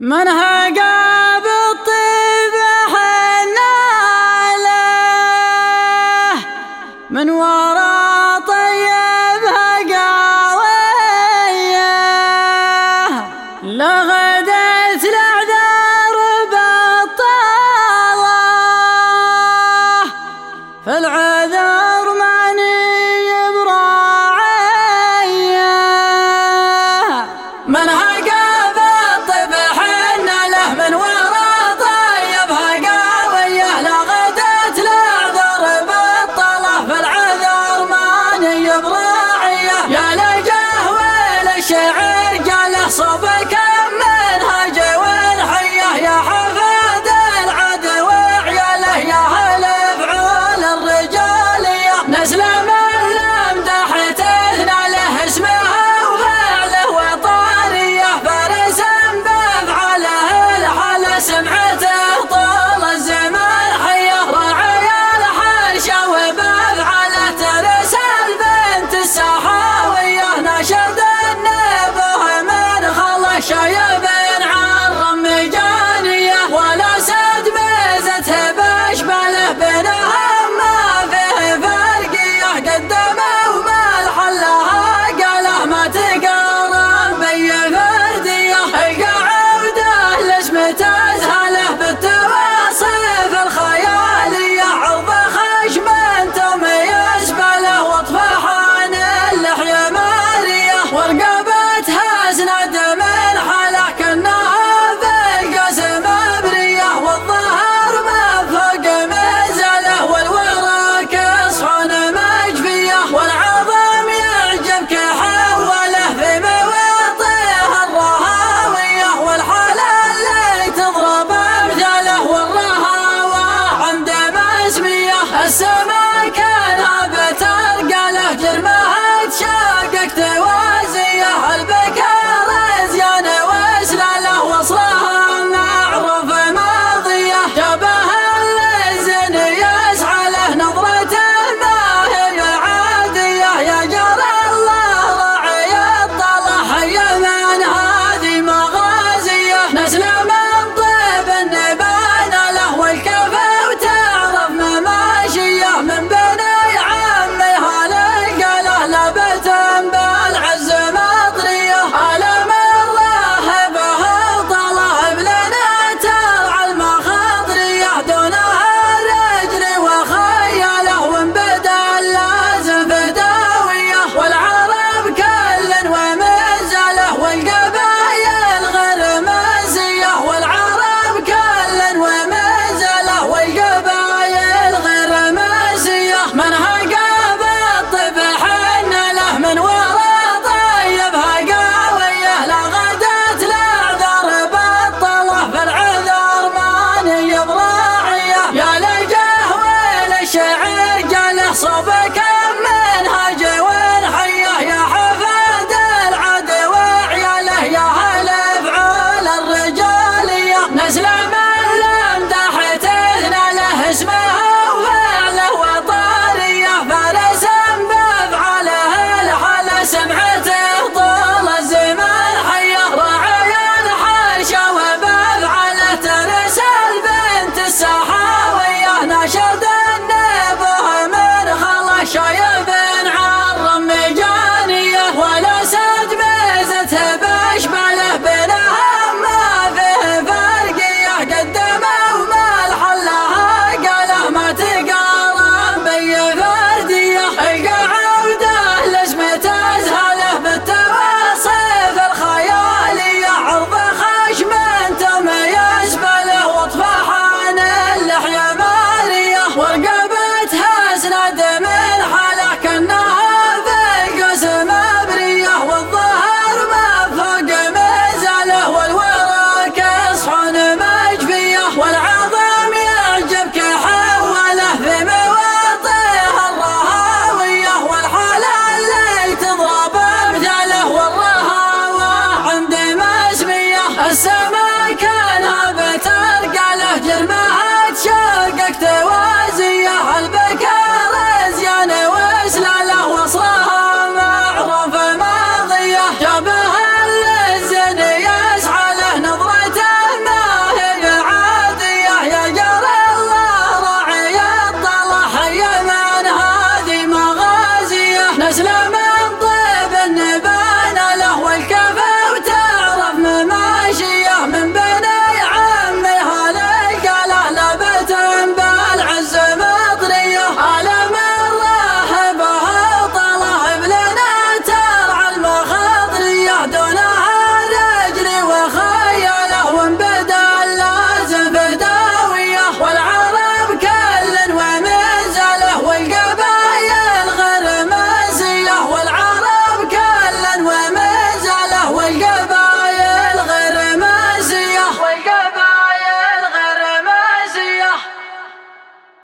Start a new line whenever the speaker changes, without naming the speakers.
من هقى بالطيب حناله من ورا طيب هقاويه لغدت الأعذار بطالة العين só vai.